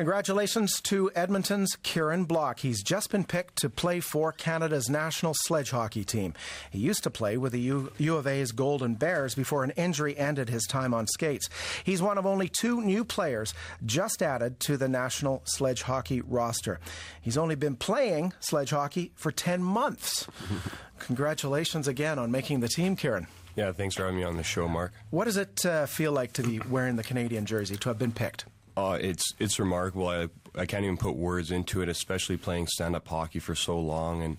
Congratulations to Edmonton's Kieran Block. He's just been picked to play for Canada's national sledge hockey team. He used to play with the U, U of A's Golden Bears before an injury ended his time on skates. He's one of only two new players just added to the national sledge hockey roster. He's only been playing sledge hockey for 10 months. Congratulations again on making the team, Kieran. Yeah, thanks for having me on the show, Mark. What does it uh, feel like to be wearing the Canadian jersey, to have been picked? Uh, it's it's remarkable. I I can't even put words into it, especially playing stand up hockey for so long and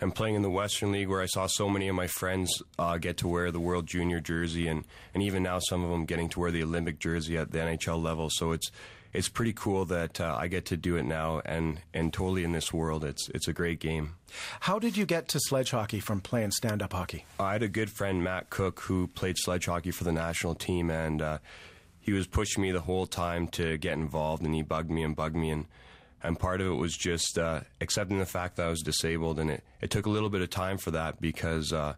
and playing in the Western League, where I saw so many of my friends uh, get to wear the World Junior jersey, and and even now some of them getting to wear the Olympic jersey at the NHL level. So it's it's pretty cool that uh, I get to do it now, and and totally in this world, it's it's a great game. How did you get to sledge hockey from playing stand up hockey? I had a good friend Matt Cook who played sledge hockey for the national team, and uh, he was pushing me the whole time to get involved, and he bugged me and bugged me, and and part of it was just uh, accepting the fact that I was disabled, and it, it took a little bit of time for that because uh,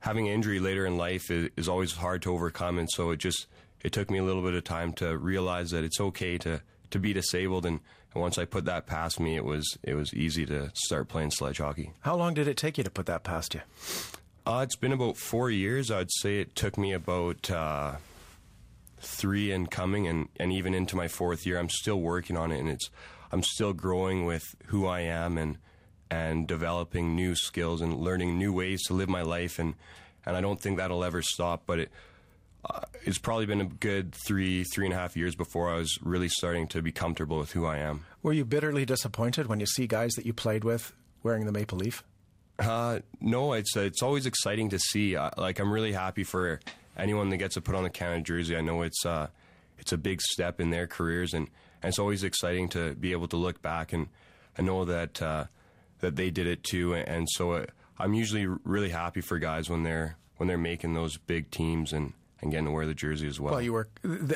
having injury later in life is, is always hard to overcome, and so it just it took me a little bit of time to realize that it's okay to to be disabled, and, and once I put that past me, it was it was easy to start playing sledge hockey. How long did it take you to put that past you? Uh, it's been about four years. I'd say it took me about uh, three and coming, and, and even into my fourth year. I'm still working on it, and it's I'm still growing with who I am and and developing new skills and learning new ways to live my life, and and I don't think that'll ever stop. But it uh, it's probably been a good three three and a half years before I was really starting to be comfortable with who I am. Were you bitterly disappointed when you see guys that you played with wearing the maple leaf? Uh, no, it's it's always exciting to see. Uh, like I'm really happy for anyone that gets to put on the Canada jersey. I know it's uh, it's a big step in their careers, and, and it's always exciting to be able to look back and, and know that uh, that they did it too. And so uh, I'm usually really happy for guys when they're when they're making those big teams and and getting to wear the jersey as well. Well, you were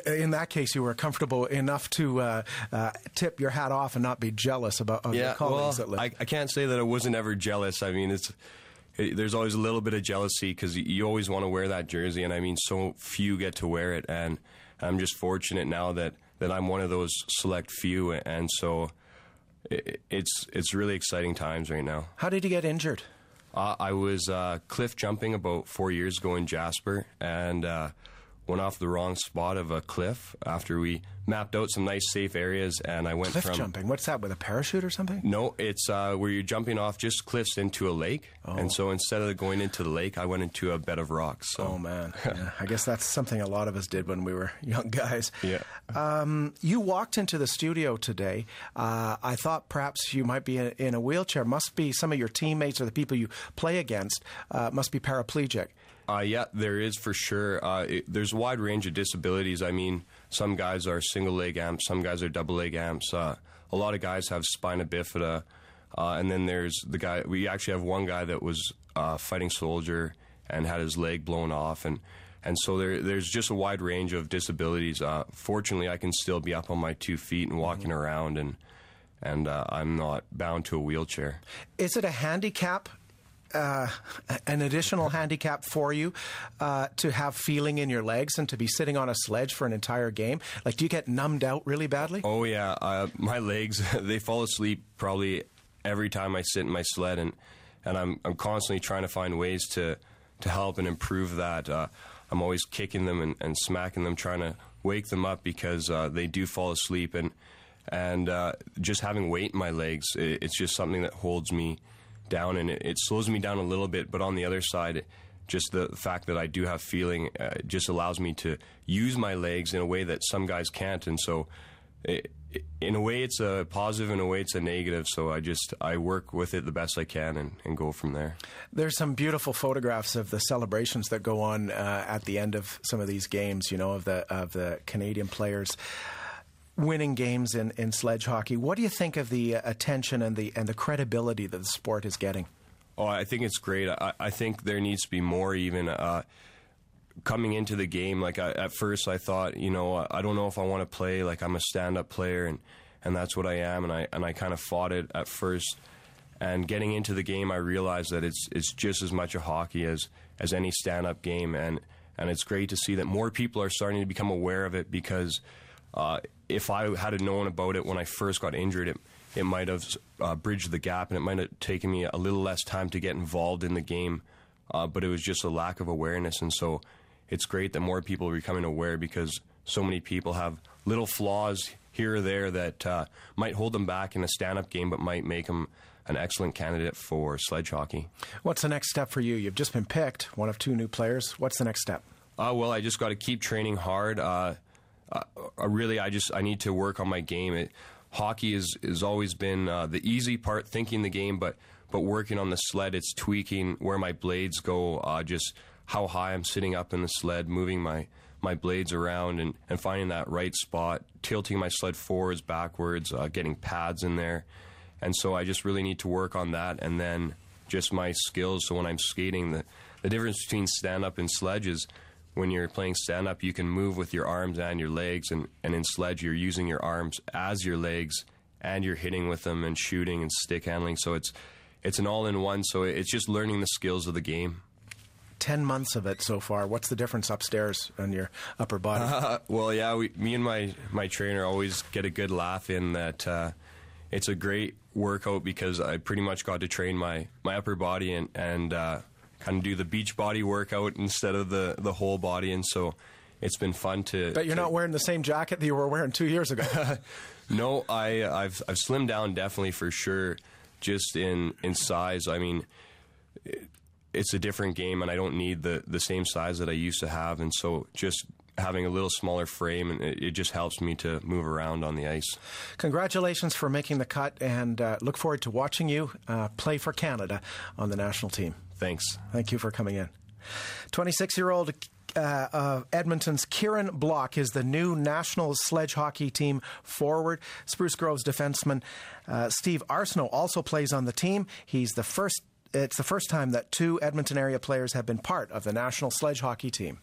in that case, you were comfortable enough to uh, uh, tip your hat off and not be jealous about of yeah, your colleagues. Well, I, I, can't say that I wasn't ever jealous. I mean, it's it, there's always a little bit of jealousy because you always want to wear that jersey, and I mean, so few get to wear it, and I'm just fortunate now that that I'm one of those select few, and so it, it's it's really exciting times right now. How did you get injured? Uh, I was uh, cliff jumping about four years ago in Jasper, and uh, went off the wrong spot of a cliff after we mapped out some nice safe areas and I went cliff from jumping. What's that with a parachute or something? No, it's uh, where you're jumping off just cliffs into a lake. Oh. And so instead of going into the lake, I went into a bed of rocks. So. Oh man, yeah. I guess that's something a lot of us did when we were young guys. Yeah. Um, you walked into the studio today. Uh, I thought perhaps you might be in a wheelchair. Must be some of your teammates or the people you play against uh, must be paraplegic. Uh, yeah, there is for sure. Uh, it, there's a wide range of disabilities. I mean, some guys are single leg amps, some guys are double leg amps. Uh, a lot of guys have spina bifida, uh, and then there's the guy. We actually have one guy that was uh, fighting soldier and had his leg blown off, and and so there, there's just a wide range of disabilities. Uh, fortunately, I can still be up on my two feet and walking mm-hmm. around, and and I'm not bound to a wheelchair. Is it a handicap uh, an additional handicap for you uh, to have feeling in your legs and to be sitting on a sledge for an entire game? Like, do you get numbed out really badly? Oh yeah, uh, my legs they fall asleep probably every time I sit in my sled, and and I'm I'm constantly trying to find ways to to help and improve that. Uh, I'm always kicking them and, and, smacking them, trying to wake them up because uh, they do fall asleep, and and just having weight in my legs, it, it's just something that holds me down and it, it, slows me down a little bit. But on the other side, just the fact that I do have feeling uh, just allows me to use my legs in a way that some guys can't. And so, it, in a way, it's a positive. In a way, it's a negative. So I just I work with it the best I can and, and go from there. There's some beautiful photographs of the celebrations that go on uh, at the end of some of these games. You know, of the of the Canadian players winning games in, in sledge hockey. What do you think of the uh, attention and the and the credibility that the sport is getting? Oh, I think it's great. I, I think there needs to be more even. Uh, coming into the game, like I, at first, I thought, you know, I don't know if I want to play. Like I'm a stand-up player, and and that's what I am. And I and I kind of fought it at first. And getting into the game, I realized that it's it's just as much a hockey as as any stand-up game, and and it's great to see that more people are starting to become aware of it because uh, if I had known about it when I first got injured, it it might have uh, bridged the gap, and it might have taken me a little less time to get involved in the game. Uh, but it was just a lack of awareness, and so it's great that more people are becoming aware because so many people have little flaws here or there that uh, might hold them back in a stand-up game, but might make them an excellent candidate for sledge hockey. What's the next step for you? You've just been picked, one of two new players. What's the next step? Uh, well, I just got to keep training hard. Uh, uh, really, I just I need to work on my game. It, hockey is has always been uh, the easy part, thinking the game, but but working on the sled, it's tweaking where my blades go, uh, just how high I'm sitting up in the sled, moving my my blades around and, and finding that right spot, tilting my sled forwards, backwards, uh, getting pads in there. And so I just really need to work on that and then just my skills. So when I'm skating, the, the difference between stand up and sledge is when you're playing stand up, you can move with your arms and your legs. And, and in sledge, you're using your arms as your legs and you're hitting with them and shooting and stick handling. So it's, it's an all in one. So it's just learning the skills of the game. 10 months of it so far. What's the difference upstairs on your upper body? Uh, well, yeah, we, me and my, my trainer always get a good laugh in that uh, it's a great workout because I pretty much got to train my, my upper body and, and uh, kind of do the beach body workout instead of the, the whole body. And so it's been fun to. But you're to, not wearing the same jacket that you were wearing two years ago. no, I, I've, I've slimmed down definitely for sure, just in, in size. I mean, it's a different game, and I don't need the the same size that I used to have, and so just having a little smaller frame, and it, it just helps me to move around on the ice. Congratulations for making the cut, and uh, look forward to watching you uh, play for Canada on the national team. Thanks. Thank you for coming in. 26 year old uh, uh, Edmonton's Kieran Block is the new national sledge hockey team forward. Spruce Grove's defenseman uh, Steve Arsenault also plays on the team. He's the first it's the first time that two Edmonton area players have been part of the national sledge hockey team.